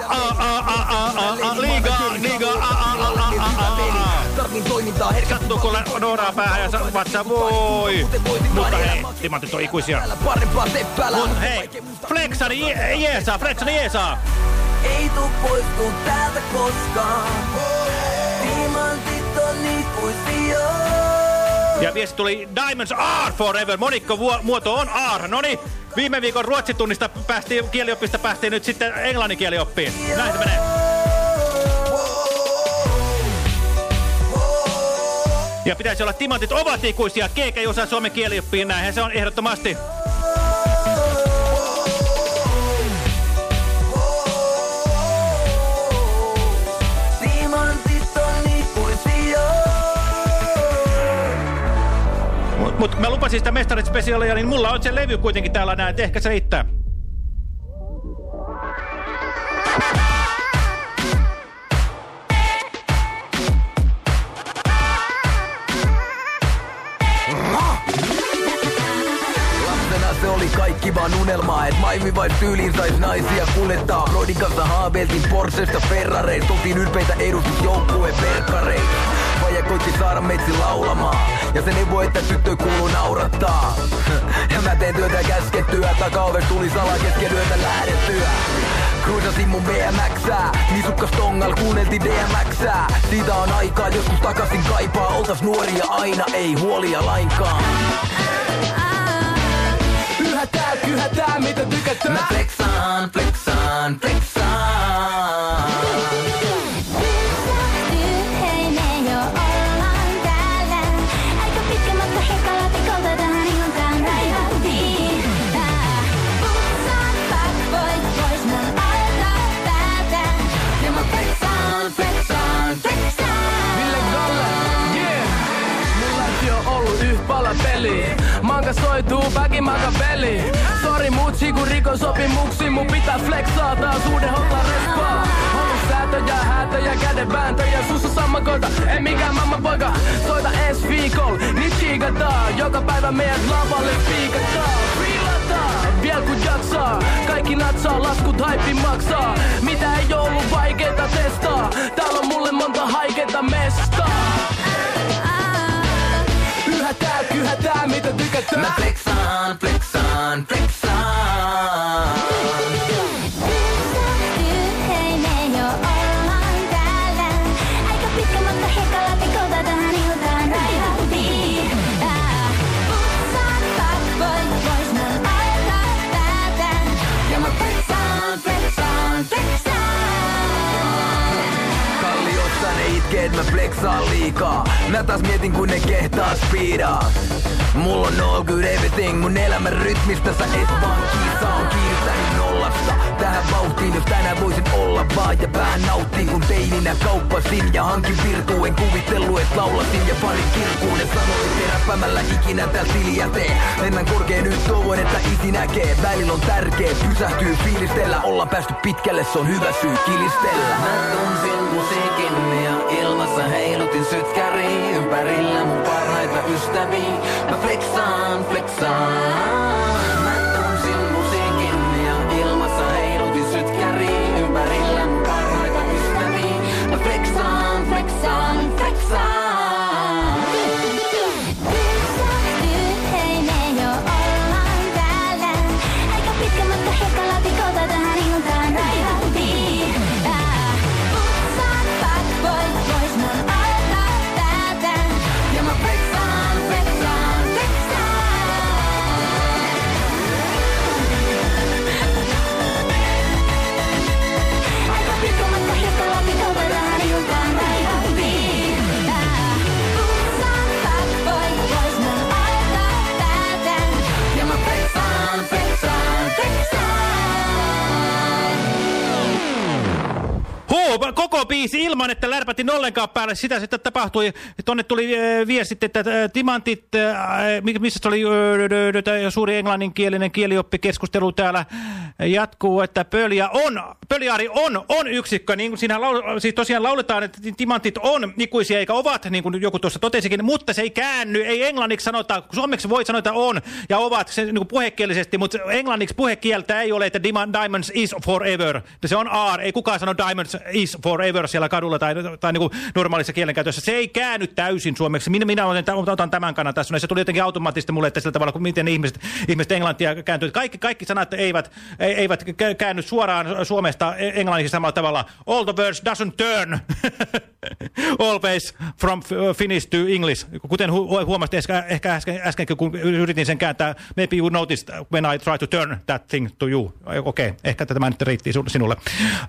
liiga, liiga, Tarvin toimintaa herkkä. Sattuu Nooraa päähän ja vatsa voi. Mutta hei, timantit on ikuisia. Mut hei, Flexani jeesaa, Flexani jeesaa. Ei tuu poistu täältä koskaan. Timantit on ikuisia. Ja viesti tuli Diamonds are forever. Monikko muoto on are. Noni, viime viikon ruotsitunnista päästiin, kielioppista päästiin nyt sitten englannin kielioppiin. Näin se menee. Ja pitäisi olla timantit ovat ikuisia. Keek ei osaa suomen kielioppiin, näinhän se on ehdottomasti. Mutta mä lupasin sitä mestarit spesiaalia, niin mulla on se levy kuitenkin täällä näin, että ehkä se riittää. Kaikki vaan unelmaa, et maimi vain tyyliin sais naisia kuljettaa. Brodin kanssa haaveiltiin Porschesta Ferrareista, oltiin ylpeitä edustusjoukkueen verkkareita. Vaija koitti saada meitsi laulamaan, ja se neuvo, että tyttö kuuluu naurattaa. [LAUGHS] Ja mä teen työtä käskettyä, takaoves tuli salaa kesken yötä lähdettyä. Cruisasin mun BMXää, nisukkas tongal kuunneltiin DMXää. Siitä on aikaa, joskus takaisin kaipaa, oltas nuoria aina, ei huolia lainkaan. attack, you had time, it's a big attack. Flex on, flex on, flex. Väkimanka peli. Sori mutsi kun rikon sopimuksi. Mun pitää flexaa taas uuden hotan respaa. Ollut säätöjä, häätöjä, käden vääntöjä. Sussa sammakoita, ei mikään mamma poika. Soita ensi viikol, niin chiikataan. Joka päivä meidät lavalle piikataan. Freelataan, viel kun jaksaa. Kaikki natsaa, laskut haippi maksaa. Mitä ei ollut vaikeeta testaa. Täällä on mulle monta haikeeta mestaa. Yhä tää, yhä tää, mitä tykätään. Mä flexaan, flexaan liikaa. Mä taas mietin kun ne kehtaa speedaa. Mulla on all good everything, mun elämän rytmistä sä et vaan kiisa on kiiristänyt nollasta. Tähän vauhtiin, jos tänään voisin olla vaan ja vähän nauttiin kun teininä kauppasin ja hankin virtuun. En et laulasin ja parin kirkuun ne sanoi, että räppämällä ikinä tää siliä tee. Lennän korkeen nyt toivon, että isi näkee. Välillä on tärkeä pysähtyy fiilistellä. Ollaan päästy pitkälle, se on hyvä syy kilistellä. Mä tunsin musiikin ja ilmassa heilutin sytkäri Ympärillä mun parhaita ystäviä. Mä flexaan, flexaan Oh, but Coco biisi ilman, että lärpätin ollenkaan päälle. Sitä sitten tapahtui. Tonne tuli äh, viestit, että äh, timantit, mi- missä se oli suuri englanninkielinen kielioppikeskustelu täällä jatkuu, että pöljä on, pöljäari on, on yksikkö. Niin kuin siinä laul, siis tosiaan lauletaan, että timantit on ikuisia eikä ovat, niin kuin joku tuossa totesikin, mutta se ei käänny, ei englanniksi sanota, suomeksi voi sanoa, on ja ovat se, niin kuin puhekielisesti, mutta englanniksi puhekieltä ei ole, että diamonds is forever. Se on R, ei kukaan sano diamonds is forever siellä kadulla tai, tai niin kuin normaalissa kielenkäytössä. Se ei käänny täysin suomeksi. Minä, minä otan, tämän kannan tässä. Se tuli jotenkin automaattisesti mulle, että sillä tavalla, kun miten ihmiset, ihmiset englantia kääntyy. Kaikki, kaikki sanat eivät, eivät kä- käänny suoraan Suomesta englanniksi samalla tavalla. All the words doesn't turn. [LAUGHS] Always from Finnish to English. Kuten hu huomasit ehkä, ehkä äsken, äsken, kun yritin sen kääntää, maybe you noticed when I try to turn that thing to you. Okei, okay, ehkä tämä nyt riitti sinulle.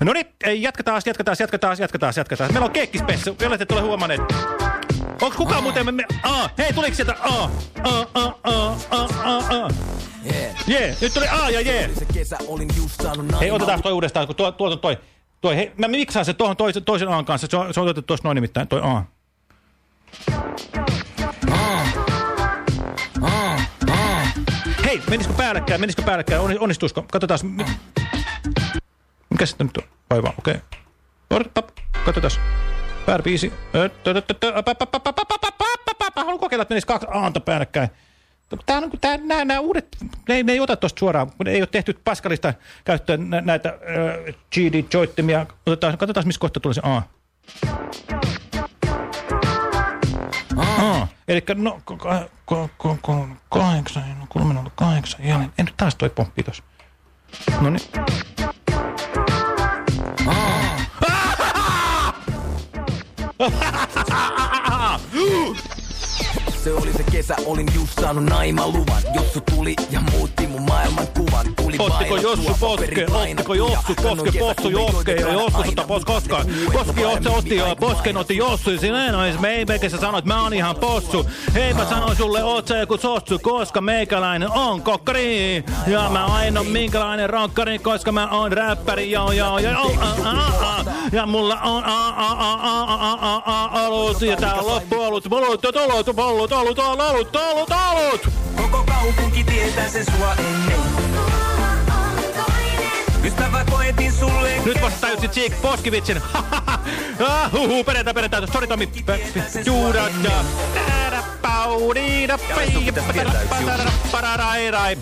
No niin, jatketaan, jatketaan, jatketaan, jatketaan, jatketaan. Meillä on keekkispessu, jolle te ole huomanneet. Onko kukaan muuten... Me, A, hei, tuliko sieltä A? A, A, A, A, A, A. Jee, nyt tuli A ja jee. Hei, otetaan toi uudestaan, kun tuo, tuo on toi. toi hei, mä miksaan se tuohon toisen, toisen A kanssa. Se on, se on otettu tuossa noin nimittäin, toi A. Hei, menisikö päällekkäin, menisikö päällekkäin, Onni- onnistuisiko? Katsotaan. Mikä sitten nyt on? Aivan, okei. Okay. Katsotaan. Väärä biisi. Haluan kokeilla, että menisi kaksi aanta päällekkäin. Tää on, tää, nämä, nämä uudet, ne, ne ei ota tuosta suoraan, kun ei ole tehty Pascalista käyttöön nä, näitä äh, GD-joittimia. Otetaan, katsotaan, missä kohta tulee se A. A. Eli no, kahdeksan, no kolme nolla kahdeksan, jälleen. En nyt taas toi pomppi tossa. No niin. Ha ha ha ha ha ha! Se oli se kesä, olin just saanut naimaluvan Jossu tuli ja muutti mun maailman kuvan Tuli Ottiko Jossu poske, ottiko Jossu poske, possu joske ja Jossu sota pos koskaan. Koski otti, otti jo, posken otti Jossu ja sinä nois meikä sanoi, että mä oon ihan possu. Hei mä sanoin sulle, oot sä joku sossu, koska meikäläinen on kokkari. Ja mä aina minkälainen rokkari, koska mä oon räppäri, joo joo joo. Ja mulla on a a a a a a a a olut ja tää on loppu olut, olut, olut, olut, olut, olut, olut, olut. Koko kaupunki tietää sen sua ennen. Ystävä koetin sulle Nyt vasta tajusit Cheek Poskivitsin. [LAUGHS] ah, huhu, perjantai, perjantai. Sori Tommi. Juuda ja...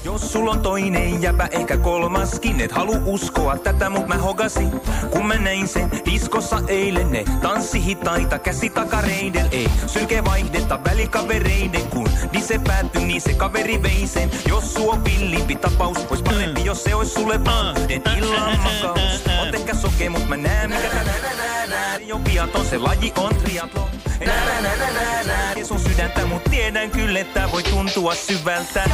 Jos sul on toinen jäpä eikä kolmaskin, et halu uskoa tätä, mut mä hogasin. Kun mä näin sen diskossa eilen, ne tanssi hitaita käsi takareiden. Ei sylke vaihdetta välikavereiden, kun dise päättyi, niin se kaveri vei sen. Jos suo villimpi tapaus, ois parempi, jos se ois sulle vaan illan makaus. Oot ehkä soke, mut mä näen mikä nä. Jo piaton se laji on nä. Ja sun sydäntä, mut tiedän kyllä, että voi tuntua syvältä.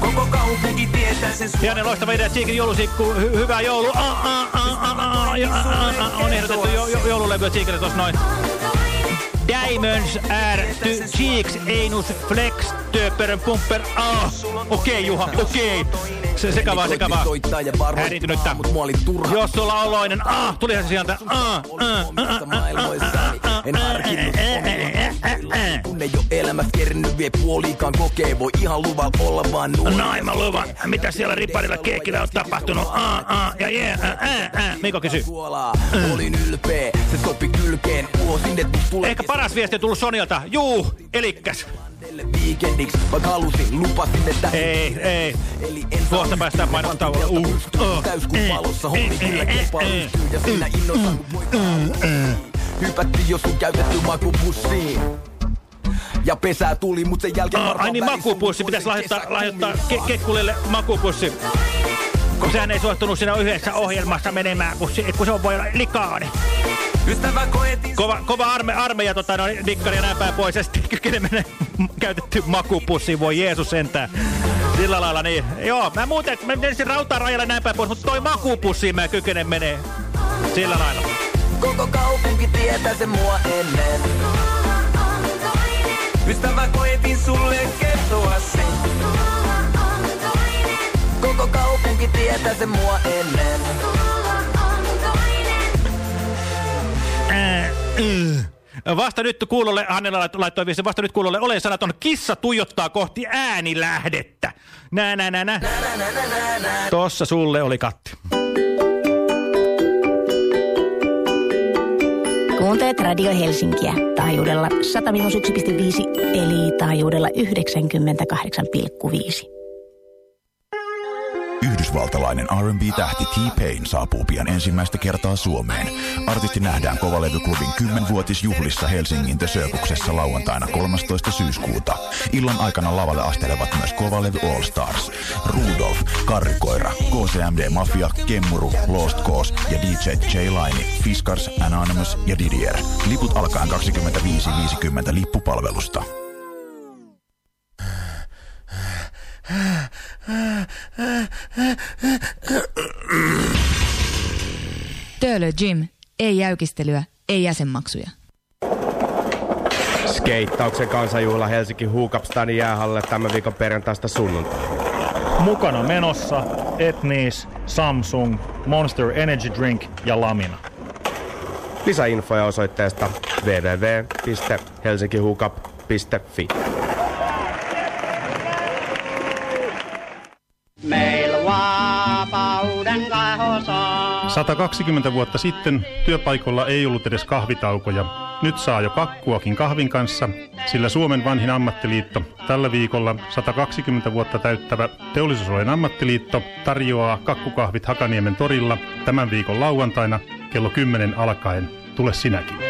Koko kaupunki tietää sen sua. Hieno loistava idea, Cheekin joulusikku, hy hyvää joulu. Ah, ah, ah, ah, ah, ja, ah, ah, ah, on ehdotettu jo, jo, joululevyä Cheekille tossa noin. Diamonds are to cheeks, Einus flex, töpperön pumper, ah. Okei okay, Juha, okei. Okay. Se sekavaa, sekavaa. Häiriintynyttä. Jos sulla on oloinen, ah, tulihan se sieltä. Ah, ah, ah, ah, En harkinnut kun ei oo elämä kerännyt vie puoliikaan kokee Voi ihan luvalla olla vaan nuori Naima luvan. Mitä siellä riparilla keekillä on tapahtunut? Ah, ah, ja jee, yeah, ah, ah. Mikko kysyy. Olin ylpeä, se sopi kylkeen Uosin, et mut tulee Ehkä paras viesti on tullut Sonilta. Juu, elikkäs. Viikendiksi, vaikka halusin, lupasin, että Ei, ei. Kohta päästään mainostauolla. Uh, uh, Täyskuun valossa hommi kyllä kilpailustyy Ja innoissa kun voi Hypättiin jo sun käytetty makupussiin ja pesää tuli, mut sen jälkeen Ah, ai niin, makupussi. Pitäisi lahjoittaa, lahjoittaa ke Kekkulille makupussi. Kun sehän ei suostunut siinä yhdessä ohjelmassa menemään, kun se, kun se on voi olla koetin Kova, kova arme, armeija, tota, no, dikkari ja näin päin pois, ja sitten kykenee mennä [LAUGHS] käytetty makupussiin, voi Jeesus sentään. Sillä lailla niin. Joo, mä muuten, mä menisin rautarajalle näin päin pois, mutta toi makupussiin mä kykenen menee. Sillä lailla. Koko kaupunki tietää sen mua ennen Ystävä koetin sulle kertoa sen. Koko kaupunki tietää sen mua ennen Ää, mm. Vasta nyt kuulolle, Hannela laittoi viesti, vasta nyt kuulolle, olen sanaton, kissa tuijottaa kohti äänilähdettä. Nää, nää, nää, nää. Tossa sulle oli katti. Kuuntelet Radio Helsinkiä taajuudella 101,5 eli taajuudella 98,5. Yhdysvaltalainen R&B-tähti T-Pain saapuu pian ensimmäistä kertaa Suomeen. Artisti nähdään Kovalevyklubin 10-vuotisjuhlissa Helsingin The lauantaina 13. syyskuuta. Illan aikana lavalle astelevat myös Kovalevy All Stars, Rudolf, Karrikoira, KCMD Mafia, Kemmuru, Lost Cause ja DJ J. Laini, Fiskars, Anonymous ja Didier. Liput alkaen 25.50 lippupalvelusta. Töölö Jim. Ei jäykistelyä, ei jäsenmaksuja. Skeittauksen kansanjuhla Helsinki Huukapstadin jäähalle tämän viikon perjantaista sunnuntai. Mukana menossa Etnies, Samsung, Monster Energy Drink ja Lamina. Lisäinfoja osoitteesta www.helsinkihuukap.fi. Meillä vapauden kahosaa. 120 vuotta sitten työpaikoilla ei ollut edes kahvitaukoja. Nyt saa jo kakkuakin kahvin kanssa, sillä Suomen vanhin ammattiliitto tällä viikolla 120 vuotta täyttävä Teollisuusolojen ammattiliitto tarjoaa kakkukahvit Hakaniemen torilla tämän viikon lauantaina kello 10 alkaen. Tule sinäkin.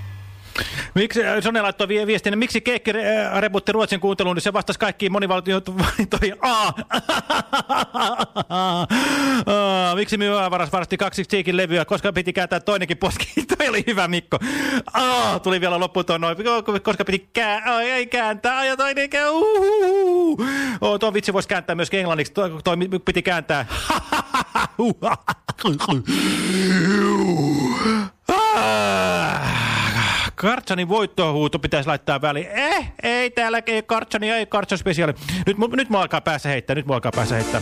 Miksi, äh, Sone laittoi vie- viestin, miksi Keekki äh, reputti Ruotsin kuunteluun, niin se vastasi kaikkiin monivaltioihin. Aa! [LAUGHS] Aa, Miksi myy varas varasti kaksi Cheekin levyä, koska piti kääntää toinenkin poski. [LAUGHS] Toi oli hyvä, Mikko. Aa, tuli vielä loppuun tuo noin. Koska piti kää... Ai, ei kääntää. Ja toinen kää... Oh, tuo vitsi voisi kääntää myös englanniksi. Toi, toi piti kääntää. [LAUGHS] Kartsanin voittohuuto pitäisi laittaa väliin. Eh, ei täällä ei Kartsani, ei Kartsan spesiaali. Nyt, nyt mua alkaa päässä heittää, nyt mua alkaa päässä heittää.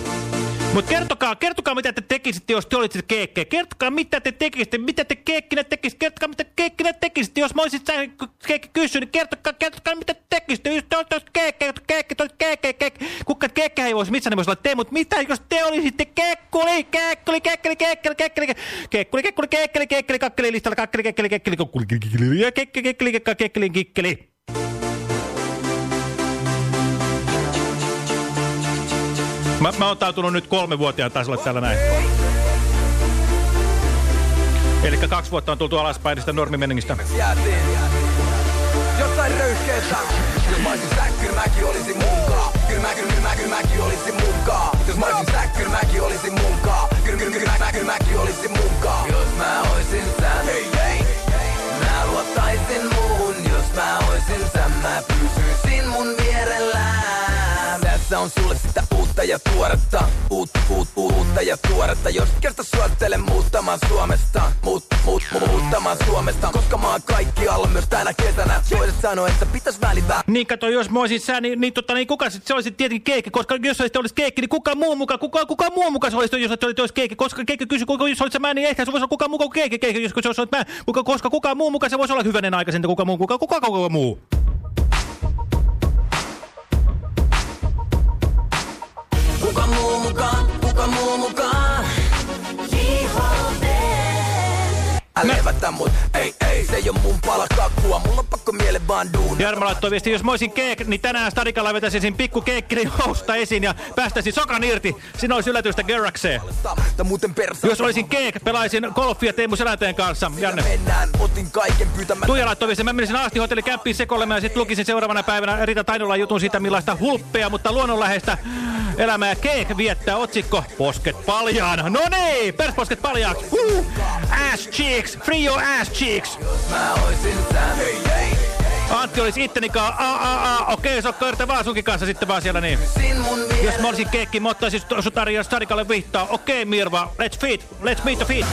Mutta kertokaa, kertokaa mitä te tekisitte, jos te olisitte keekkejä. Kertokaa mitä te tekisitte, mitä te keekkinä tekisitte. Kertokaa mitä keekkinä tekisitte. Jos mä olisin sä keekki kysynyt, niin kertokaa, kertokaa mitä te tekisitte. Jos te olisitte keekkejä, keekki, te olisitte keekkejä, keekki. Kuka keekkiä ei voisi, missä ne voisi olla te, mutta mitä jos te olisitte kekkuli, kekkuli, kekkeli, kekkeli, kekkeli, kekkuli, kekkuli, kekkeli, kekkeli, kakkeli, listalla, kakkeli, kekkeli, kekkeli, kekkeli, kekkeli, ja kekkeli, kekkeli, kekkeli, kekkeli, kekkeli. Mä, mä oon tautunut nyt kolme vuotiaan tasolla täällä näin. Eli kaksi vuotta on tultu alaspäin sitä normimeningistä. Jäätiin Jossain röyhkeestä Jos mä olisin sä, kyllä mäkin olisin munkaa. Kyllä mä, kyllä mä, kyllä mäkin olisin munkaa. Jos mä olisin sä, kyllä mäkin olisin munkaa. Kyllä, kyllä, kyllä mä, kyllä mäkin olisin munkaa. Jos mä oisin sä, hei, hei. Mä luottaisin muuhun. Jos mä oisin sä, mä pysyisin mun vierellään. Tässä on sulle sitä uutta ja tuoretta. Uut, uut, uutta ja tuoretta. Jos kerta suosittelen muuttamaan Suomesta. Muut, muut, muuttamaan Suomesta. Koska mä oon kaikki alla myös tänä kesänä. Toiset sanoo, että pitäis välillä Niin kato, jos mä olisin sä, niin, niin, tota, niin kuka sit, se olisi tietenkin keikki, koska jos se olisi keikki, niin kuka muu mukaan, kuka, kuka muu mukaan se olisi, jos se olisi keikki, koska keikki kysyy, kuka, jos olisit mä, niin ehkä se voisi olla kuka muu kuin keikki, keikki, jos se olisi mä, kuka, koska kuka muu mukaan se voisi olla hyvänen aikaisinta, kuka muu, kuka, kuka, kuka, kuka muu. Kuka muu mukaan, kuka muu mukaan Älä levätä mut, ei ei Se ei oo mun pala kakkua, mulla on pakko miele vaan duuna Jarmo laittoi viesti, jos mä olisin keek, niin tänään Stadikalla vetäisin pikku keekkinin housta esiin ja päästäisin sokan irti. Siinä olisi yllätystä Gerrakseen. Jos olisin keek, pelaisin golfia Teemu Selänteen kanssa. Janne. Mennään, otin kaiken pyytämättä Tuija laittoi viesti, mä menisin Ahti Hotelli kämppiin sekoilemaan ja sitten lukisin seuraavana päivänä Rita Tainolan jutun siitä, millaista hulppea, mutta luonnonläheistä elämää keek viettää otsikko Posket paljaan. No niin, persposket paljaaksi. Ass cheeks, free your ass cheeks. Antti olisi ittenikaan, a a a, okei, sokka yritä vaan sunkin kanssa sitten vaan siellä niin. Jos mä olisin keekki, mä ottaisin sun tarjoa Stadikalle vihtaa. Okei, Mirva, let's feed, let's meet the feet.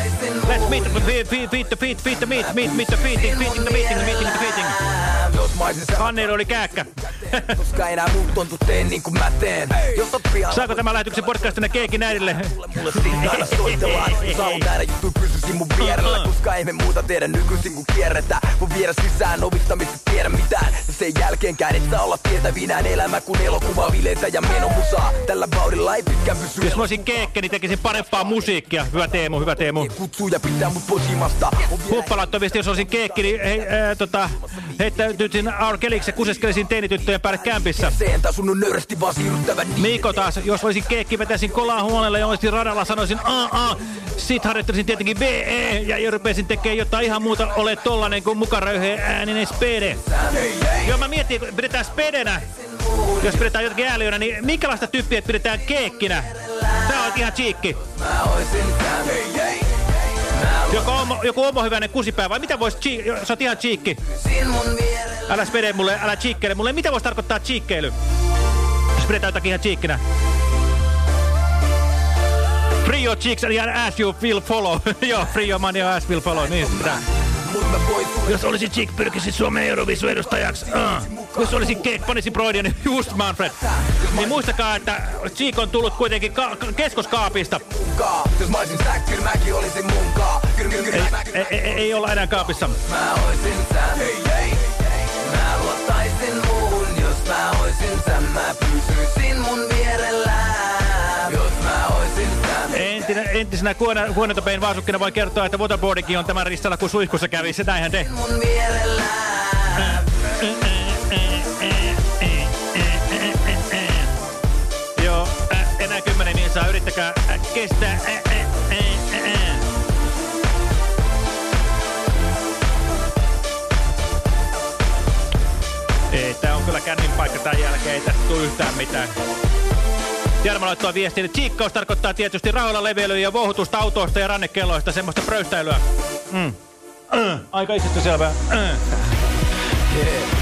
Let's meet the feet, feed, feed the feet, feed the meat, meet, meet the feeding, feeding the meeting, meeting the mä oisin sä, Hanneli oli kääkkä. koska enää muut tontu teen niin kuin mä teen Saako tämä lähetyksen podcastina keekin äidille? Mulle siitä aina soitellaan Saavut aina juttu pysyisin mun vierellä Koska ei me muuta tehdä nykyisin kuin kierretä Mun viedä sisään ovista mistä tiedä mitään Ja sen jälkeenkään et saa olla tietävinään elämä kun elokuva vileitä ja menomusaa Tällä baudilla ei pitkään pysy Jos mä olisin keekkä, niin tekisin parempaa musiikkia. Hyvä Teemu, hyvä Teemu. Kutsuu ja pitää mut posimasta Huppa laittoi viesti, jos olisin keekki, niin hei, ää, tota, heittäytyisin R. Keliksi ja kuseskelisin teinityttöjen päälle kämpissä. Niin Miiko taas, jos olisin keekki, vetäisin kolaa huoneelle ja olisin radalla, sanoisin a a Sit harjoittelisin tietenkin BE ja rupeaisin tekemään jotain ihan muuta, ole tollanen kuin mukaröyheen ääninen spede. Joo, mä mietin, pidetään spedenä, jos pidetään jotakin ääliönä, niin minkälaista tyyppiä pidetään keekkinä? Tää on ihan chiikki. Mä oisin Joku, omo, joku omohyväinen kusipää, vai mitä voisi, sä oot ihan chiikki. Älä spede mulle, älä chiikkeile mulle. Mitä voisi tarkoittaa chiikkeily? Jos pidetään jotakin ihan chiikkinä. Free your cheeks and ass you will follow. [LAUGHS] Joo, free your money and ass will follow. Niin sitä. Jos olisi Chick, pyrkisi Suomen Eurovisu edustajaksi. Uh. Jos olisi Cake, panisi Broidia, niin just Manfred. Niin muistakaa, että Chick on tullut kuitenkin ka keskoskaapista. Jos mä olisin sä, kyllä mäkin olisin munkaa. Ei, ei, ei, ei olla enää kaapissa. Mä oisin sä, hei hei. Mä luottaisin muuhun, jos mä oisin sä. Mä entisenä huoneetopein vaasukkina voi kertoa, että waterboardikin on tämän ristalla, kun suihkussa kävi. Se näinhän te. Mun. Joo, enää kymmenen minsaa. Yrittäkää äh, kestää. Ei, tää on kyllä kännin paikka tämän jälkeen. Ei tästä tule yhtään mitään. Jarmo laittoi viestiin, että chiikkaus tarkoittaa tietysti rahoilla leveilyä ja vohutusta autoista ja rannekelloista, semmoista pröystäilyä. Mm. Äh, aika itsestään selvää. Äh. Yeah.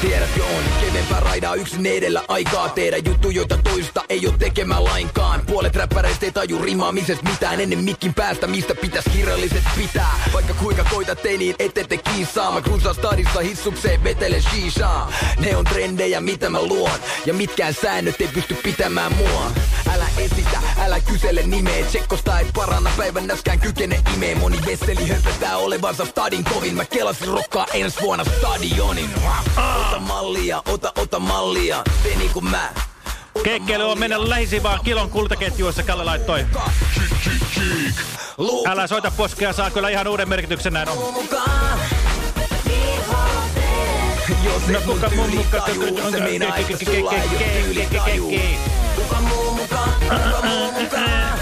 Tiedätkö on kevempää raidaa yksin edellä aikaa tehdä juttu, joita toista ei oo tekemään lainkaan. Puolet räppäreistä ei taju rimaamisesta mitään ennen mikin päästä, mistä pitäis kirjalliset pitää. Vaikka kuinka koitat te niin ette te kiisaa. Mä cruisaan stadissa hissukseen vetele shishaa. Ne on trendejä mitä mä luon ja mitkään säännöt ei pysty pitämään mua. Älä esitä, älä kysele nimeä, tsekkosta ei paranna päivän näskään kykene imee. Moni vesseli höpötää olevansa stadin kovin, mä kelasin rokkaa ensi vuonna stadionin. Ota mallia, ota, ota mallia, tee niinku mä. Keikkeily on mennä lähisin vaan kilon kultaketjuissa, Kalle laittoi. Älä soita poskea, saa kyllä ihan uuden merkityksen näin on. No kuka mun muka tajuu, se meinaa, että sulla ei oo tyyli tajuu. Kuka muu mukaan, kuka muu mukaan.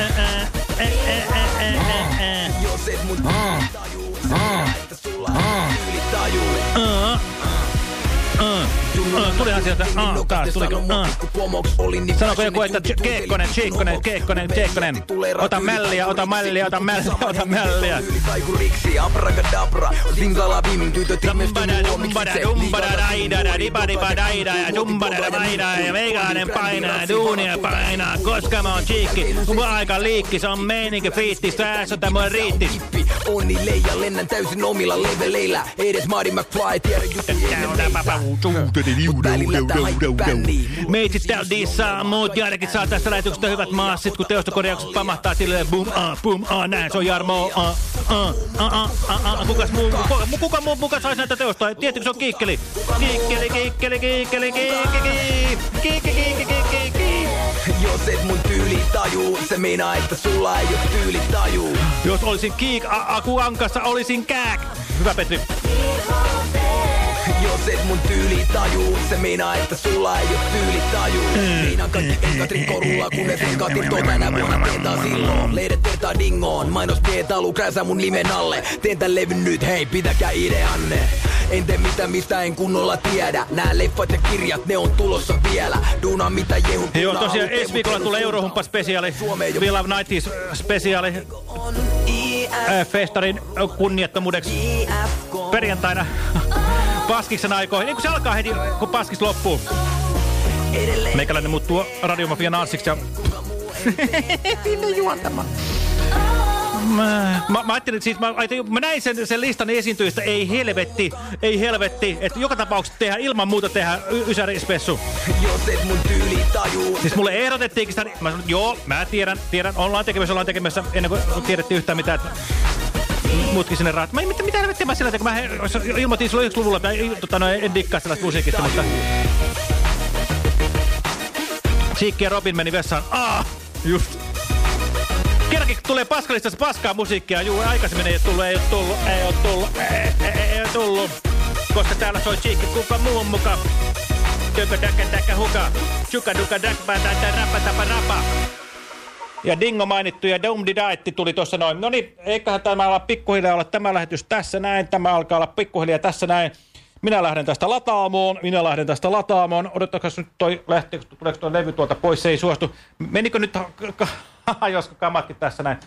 Jos et mun tajuu, se että sulla ei tyyli tajuu. Uh, tulihan sieltä, uh, taas tuliko, uh. Sanoiko joku, että Keekkonen, Chiikkonen, Keekkonen, Keekkonen, ota mälliä, ota mälliä, ota mälliä, ota mälliä. Abracadabra, tytöt ilmestyy Dumbada, daidada, dibadiba, dumbada, ja painaa, duunia painaa, koska mä oon chiikki, mun aika liikki, se on meininki fiitti, sääsötä mun riitti. Onni leija, lennän täysin omilla leveleillä. Edes Marty McFly, tiedä juttuja ennen meitä. Meitsit täällä dissaa, muut Jarekin saa tästä lähetyksestä hyvät maassit, kun teostokorjaukset pamahtaa silleen bum, ah, bum, ah, näin, se on Jarmo, ah, ah, ah, ah, ah, kukas muu, kuka, kuka muu muka saisi näitä teostoja? Tietysti se on Kiikkeli. Kiikkeli, Kiikkeli, Kiikkeli, Kiikkeli, Kiikkeli, Kiikkeli, Kiikkeli. Jos et mun tyyli tajuu, se meinaa, että sulla ei oo tyyli tajuu. Jos olisin Kiik Aku Ankassa, olisin Kääk. Hyvä Petri. Jos et mun tyyli tajuu, se meinaa, että sulla ei oo tyyli tajuu. Meinaan kaikki enkat rikkorulla, kun ne renkaat irtoo tänä vuonna teetaan silloin. Lehdet vertaa dingoon, mainos pietalu, krääsää mun nimen alle. Teen tän levyn nyt, hei, pitäkää ideanne. En tee mitään, mistä en kunnolla tiedä. Nää leffat ja kirjat, ne on tulossa vielä. Duuna mitä jehun Joo, tosiaan ensi viikolla tulee Eurohumppa spesiaali, We Love Nighties spesiaali äh, festarin kunniattomuudeksi perjantaina Paskiksen aikoihin. Niin kun se alkaa heti, kun Paskis loppuu. Meikäläinen muuttuu radiomafian ansiksi ja... Sinne juontamaan. Mä, mä, mä ajattelin, siis mä, mä näin sen, sen listan esiintyjistä, ei helvetti, ei helvetti, että joka tapauksessa tehdään ilman muuta tehdään Ysäri-spessu. Jos et mun tyyli tajuu, Siis mulle ehdotettiinkin sitä, mä sanoin, joo, mä tiedän, tiedän, ollaan tekemässä, ollaan tekemässä, ennen kuin tiedettiin yhtään mitään, että muutkin sinne rahat. Mä mitä, mitä helvettiä mä sillä kun mä ilmoitin silloin 90-luvulla, että tota, no, en dikkaa sellaista musiikista, mutta... Siikki ja Robin meni vessaan. Ah, just. Kerrankin tulee paskalistassa paskaa musiikkia. Juu, aikaisemmin ei ole tullut, ei ole tullut, ei ole tullut, ei, ei, ei ole tullut. Koska täällä soi Siikki, kuka muun muka. Tökö täkä täkä huka. Chuka duka dakpa tätä rapa tapa rapa. Ja Dingo mainittu ja Dumdi Daitti tuli tuossa noin. No niin, eiköhän tämä olla pikkuhiljaa olla tämä lähetys tässä näin. Tämä alkaa olla pikkuhiljaa tässä näin. Minä lähden tästä lataamoon, minä lähden tästä lataamoon. Odottakaa nyt toi, lähteekö, tuleeko tuo levy tuolta pois, se ei suostu. Menikö nyt, [LAUGHS] hajosko kamatkin tässä näin?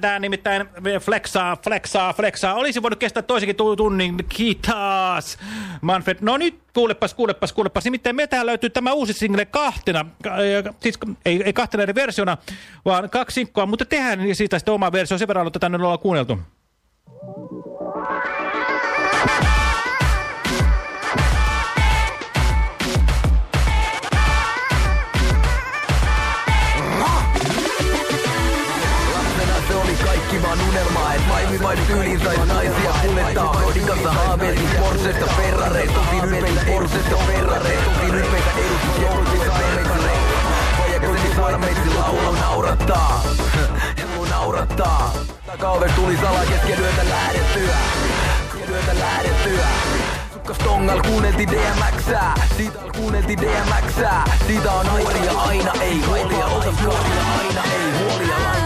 Tää, nimittäin flexaa, flexaa, flexaa. Olisi voinut kestää toisenkin tu- tunnin. Kiitos, Manfred. No nyt kuulepas, kuulepas, kuulepas. Nimittäin meiltä löytyy tämä uusi single kahtena. Ka- Siis ei, ei kahtena eri versiona, vaan kaksi sinkkoa. Mutta tehdään siitä sitten oma versio. Sen verran tätä nyt ollaan kuunneltu. Vain tyyliin sais naisia kuljettaa. Rodin kanssa haaveilin Porschesta Ferrareista Oltiin ylpeitä Porschesta Ferrareista Oltiin ylpeitä edustus jouluksi saimekareista Vaija koitti saada meitsi laulu naurattaa. Hellu naurattaa. Takaove tuli salaa kesken yötä lähdettyä. Yötä lähdettyä. Sukkas tongal kuunneltiin DMXää Siitä al kuunneltiin DMXää Siitä on huolia aina ei huolia. Ota huolia aina ei huolia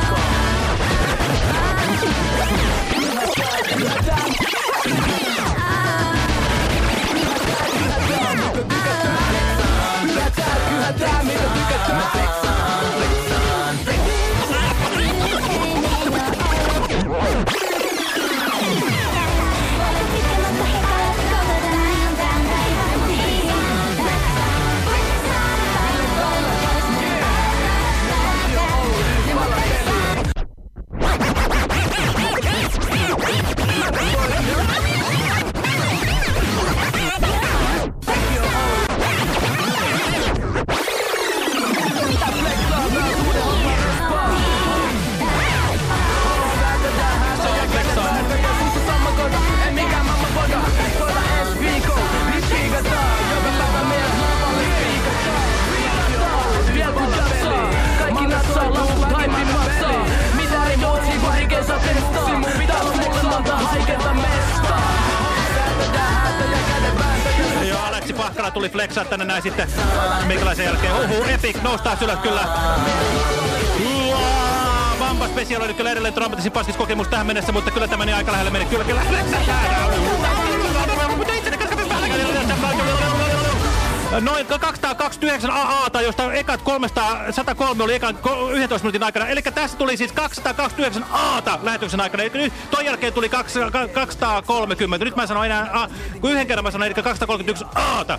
lainkaan Kaikki tänne näin sitten Mikkalaisen jälkeen. Huhu, Epic nostaa ylös kyllä. Vampa Special oli kyllä edelleen Trumpetisin paskis kokemus tähän mennessä, mutta kyllä tämä niin aika lähelle meni. Kyllä, kyllä Noin 229 AAta, josta ekat 300, 103 oli ekan ko- 11 minuutin aikana. Eli tässä tuli siis 229 AAta lähetyksen aikana. Eli nyt ton jälkeen tuli 200 230. Nyt mä sanon enää A, kun yhden kerran mä sanon, eli 231 AAta.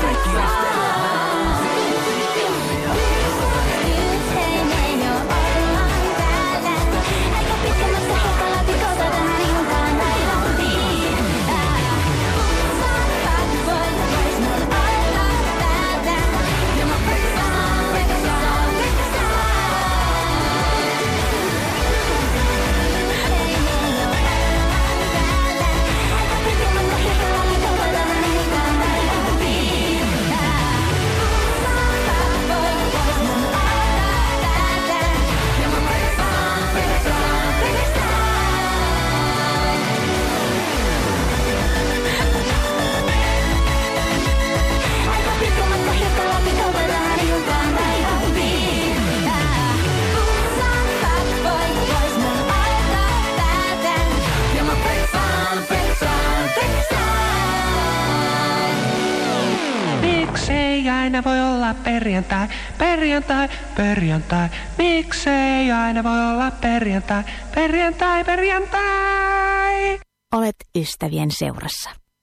se on aina voi olla perjantai, perjantai, perjantai. Miksei aina voi olla perjantai, perjantai, perjantai. Olet ystävien seurassa.